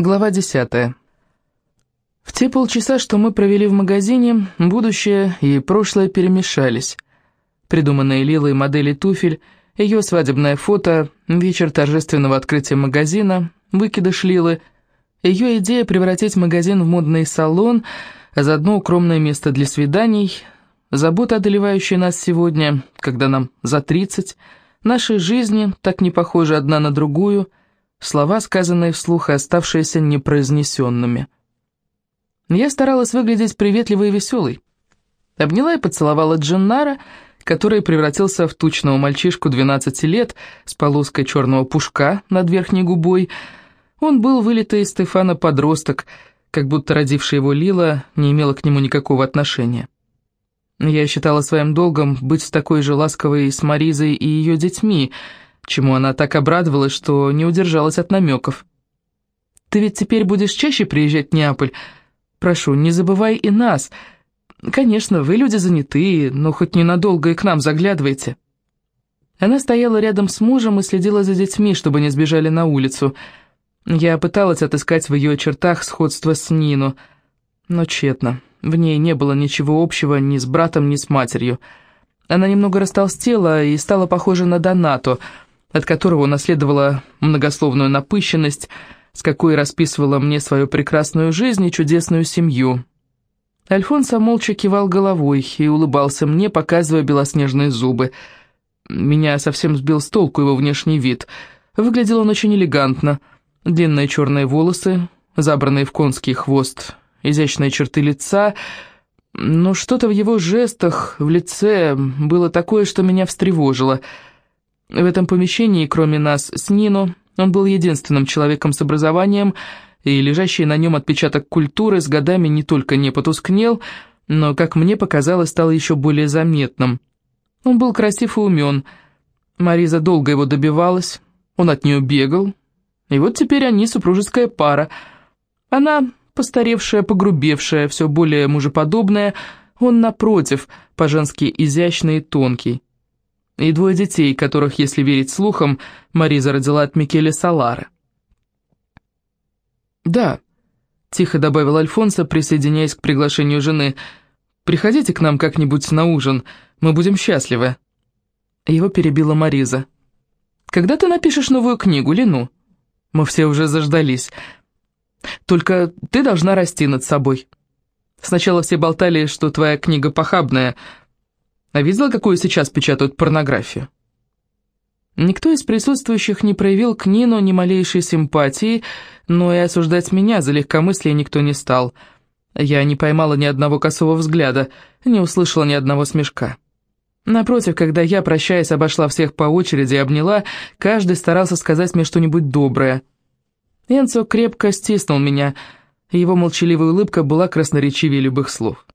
Глава 10. В те полчаса, что мы провели в магазине, будущее и прошлое перемешались. Придуманные Лилой модели туфель, ее свадебное фото, вечер торжественного открытия магазина, выкидыш Лилы, ее идея превратить магазин в модный салон, а заодно укромное место для свиданий, забота, одолевающая нас сегодня, когда нам за 30, нашей жизни, так не похожи одна на другую – слова, сказанные вслух и оставшиеся непроизнесенными. Я старалась выглядеть приветливой и веселой. Обняла и поцеловала Дженнара, который превратился в тучного мальчишку 12 лет с полоской черного пушка над верхней губой. Он был вылитый из Стефана подросток, как будто родившая его Лила не имела к нему никакого отношения. Я считала своим долгом быть такой же ласковой с Маризой и ее детьми — чему она так обрадовалась, что не удержалась от намеков. «Ты ведь теперь будешь чаще приезжать в Неаполь? Прошу, не забывай и нас. Конечно, вы люди занятые, но хоть ненадолго и к нам заглядывайте». Она стояла рядом с мужем и следила за детьми, чтобы не сбежали на улицу. Я пыталась отыскать в ее чертах сходство с Нину, но тщетно. В ней не было ничего общего ни с братом, ни с матерью. Она немного растолстела и стала похожа на Донату — от которого унаследовала многословную напыщенность, с какой расписывала мне свою прекрасную жизнь и чудесную семью. Альфонсо молча кивал головой и улыбался мне, показывая белоснежные зубы. Меня совсем сбил с толку его внешний вид. Выглядел он очень элегантно. Длинные черные волосы, забранные в конский хвост, изящные черты лица... Но что-то в его жестах, в лице было такое, что меня встревожило — в этом помещении, кроме нас с Нино, он был единственным человеком с образованием, и лежащий на нем отпечаток культуры с годами не только не потускнел, но, как мне показалось, стал еще более заметным. Он был красив и умен. Мариза долго его добивалась, он от нее бегал, и вот теперь они супружеская пара. Она постаревшая, погрубевшая, все более мужеподобная, он, напротив, по-женски изящный и тонкий и двое детей, которых, если верить слухам, Мариза родила от Микеле Салары. «Да», — тихо добавил Альфонсо, присоединяясь к приглашению жены, «приходите к нам как-нибудь на ужин, мы будем счастливы». Его перебила Мариза. «Когда ты напишешь новую книгу, Лину?» «Мы все уже заждались. Только ты должна расти над собой. Сначала все болтали, что твоя книга похабная, а видела, какую сейчас печатают порнографию? Никто из присутствующих не проявил к Нину ни малейшей симпатии, но и осуждать меня за легкомыслие никто не стал. Я не поймала ни одного косого взгляда, не услышала ни одного смешка. Напротив, когда я, прощаясь, обошла всех по очереди и обняла, каждый старался сказать мне что-нибудь доброе. Энцо крепко стиснул меня, его молчаливая улыбка была красноречивее любых слов.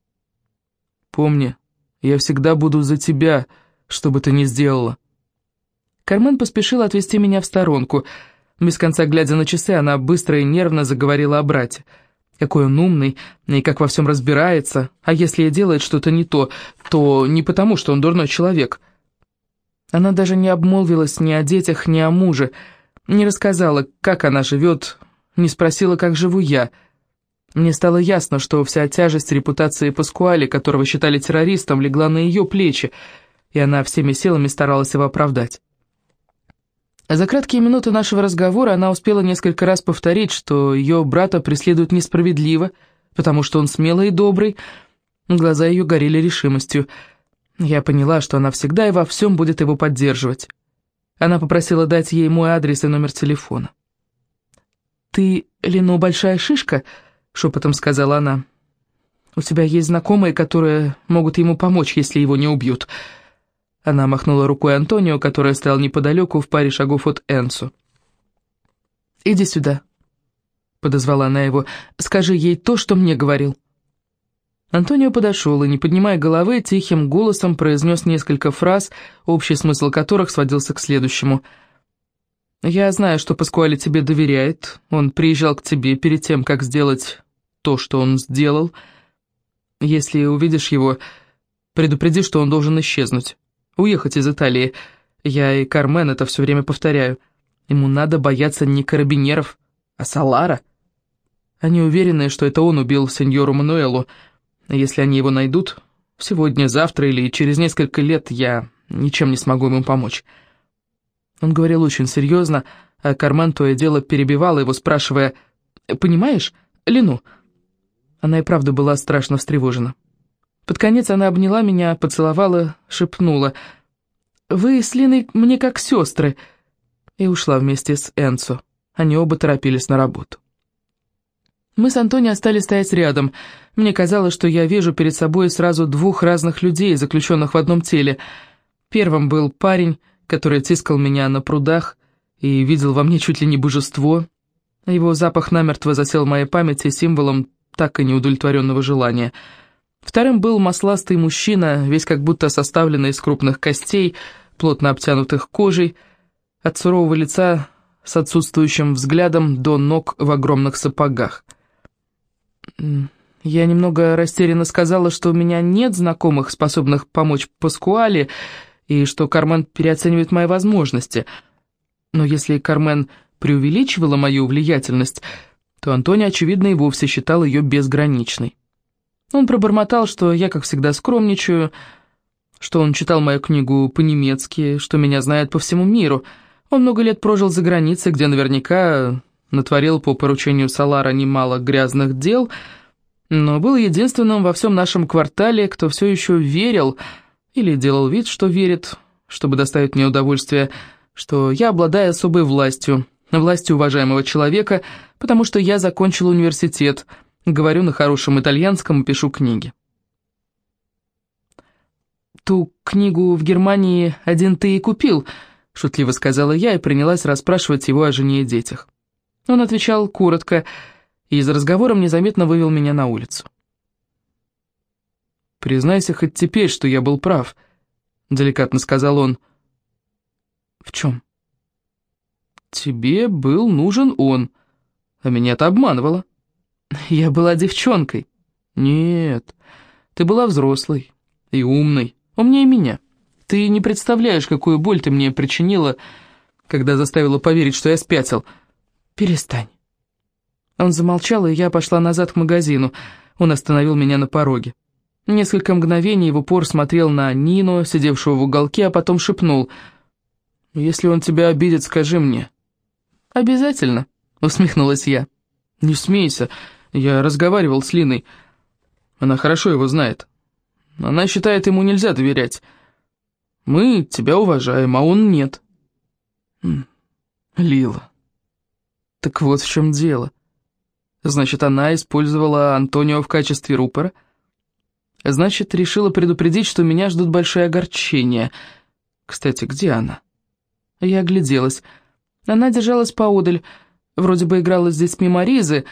«Помни, я всегда буду за тебя, что бы ты ни сделала». Кармен поспешил отвести меня в сторонку. Без конца глядя на часы, она быстро и нервно заговорила о брате. Какой он умный и как во всем разбирается. А если и делает что-то не то, то не потому, что он дурной человек. Она даже не обмолвилась ни о детях, ни о муже, не рассказала, как она живет, не спросила, как живу я — мне стало ясно, что вся тяжесть репутации Паскуали, которого считали террористом, легла на ее плечи, и она всеми силами старалась его оправдать. За краткие минуты нашего разговора она успела несколько раз повторить, что ее брата преследуют несправедливо, потому что он смелый и добрый. Глаза ее горели решимостью. Я поняла, что она всегда и во всем будет его поддерживать. Она попросила дать ей мой адрес и номер телефона. «Ты, Лено, большая шишка?» — шепотом сказала она. «У тебя есть знакомые, которые могут ему помочь, если его не убьют». Она махнула рукой Антонио, который стоял неподалеку в паре шагов от Энсу. «Иди сюда», — подозвала она его, — «скажи ей то, что мне говорил». Антонио подошел и, не поднимая головы, тихим голосом произнес несколько фраз, общий смысл которых сводился к следующему — «Я знаю, что Паскуале тебе доверяет. Он приезжал к тебе перед тем, как сделать то, что он сделал. Если увидишь его, предупреди, что он должен исчезнуть. Уехать из Италии. Я и Кармен это все время повторяю. Ему надо бояться не карабинеров, а Салара. Они уверены, что это он убил сеньору Мануэлу. Если они его найдут, сегодня, завтра или через несколько лет я ничем не смогу ему помочь». Он говорил очень серьезно, а Кармен то и дело перебивала его, спрашивая, «Понимаешь, Лину?» Она и правда была страшно встревожена. Под конец она обняла меня, поцеловала, шепнула, «Вы с Линой мне как сестры», и ушла вместе с Энцо. Они оба торопились на работу. Мы с Антони остались стоять рядом. Мне казалось, что я вижу перед собой сразу двух разных людей, заключенных в одном теле. Первым был парень, который тискал меня на прудах и видел во мне чуть ли не божество. Его запах намертво засел в моей памяти символом так и неудовлетворенного желания. Вторым был масластый мужчина, весь как будто составленный из крупных костей, плотно обтянутых кожей, от сурового лица с отсутствующим взглядом до ног в огромных сапогах. Я немного растерянно сказала, что у меня нет знакомых, способных помочь Паскуале, и что Кармен переоценивает мои возможности. Но если Кармен преувеличивала мою влиятельность, то Антони, очевидно, и вовсе считал ее безграничной. Он пробормотал, что я, как всегда, скромничаю, что он читал мою книгу по-немецки, что меня знает по всему миру. Он много лет прожил за границей, где наверняка натворил по поручению Салара немало грязных дел, но был единственным во всем нашем квартале, кто все еще верил или делал вид, что верит, чтобы доставить мне удовольствие, что я обладаю особой властью, властью уважаемого человека, потому что я закончил университет, говорю на хорошем итальянском и пишу книги. «Ту книгу в Германии один ты и купил», — шутливо сказала я и принялась расспрашивать его о жене и детях. Он отвечал коротко и за разговором незаметно вывел меня на улицу. «Признайся хоть теперь, что я был прав», — деликатно сказал он. «В чем?» «Тебе был нужен он, а меня ты обманывала». «Я была девчонкой». «Нет, ты была взрослой и умной, умнее меня. Ты не представляешь, какую боль ты мне причинила, когда заставила поверить, что я спятил». «Перестань». Он замолчал, и я пошла назад к магазину. Он остановил меня на пороге. Несколько мгновений в упор смотрел на Нину, сидевшую в уголке, а потом шепнул. «Если он тебя обидит, скажи мне». «Обязательно», — усмехнулась я. «Не смейся, я разговаривал с Линой. Она хорошо его знает. Она считает, ему нельзя доверять. Мы тебя уважаем, а он нет». «Лила». Так вот в чем дело. Значит, она использовала Антонио в качестве рупора? Значит, решила предупредить, что меня ждут большие огорчения. Кстати, где она? Я огляделась. Она держалась поодаль, вроде бы играла с детьми Маризы,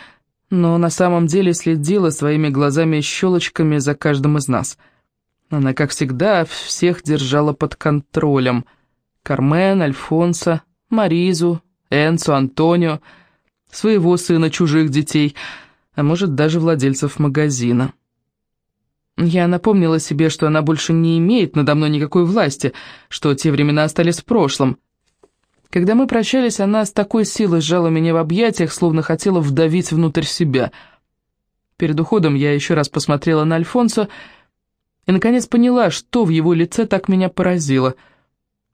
но на самом деле следила своими глазами-щелочками за каждым из нас. Она, как всегда, всех держала под контролем. Кармен, Альфонса, Маризу, Энсу, Антонио — своего сына, чужих детей, а может, даже владельцев магазина. Я напомнила себе, что она больше не имеет надо мной никакой власти, что те времена остались в прошлом. Когда мы прощались, она с такой силой сжала меня в объятиях, словно хотела вдавить внутрь себя. Перед уходом я еще раз посмотрела на Альфонсо и, наконец, поняла, что в его лице так меня поразило.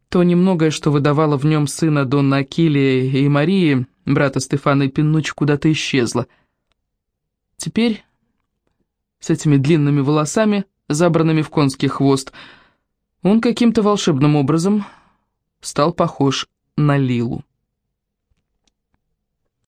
То немногое, что выдавало в нем сына Донна Акилия и Марии, брата Стефана и Пиннучи куда-то исчезла. Теперь, с этими длинными волосами, забранными в конский хвост, он каким-то волшебным образом стал похож на Лилу.